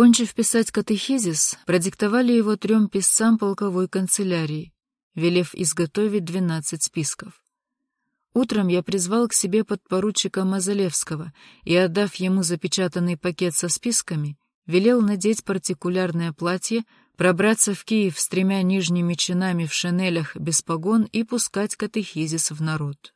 Кончив писать катехизис, продиктовали его трем писцам полковой канцелярии, велев изготовить двенадцать списков. Утром я призвал к себе подпоручика Мазалевского и, отдав ему запечатанный пакет со списками, велел надеть партикулярное платье, пробраться в Киев с тремя нижними чинами в шинелях без погон и пускать катехизис в народ.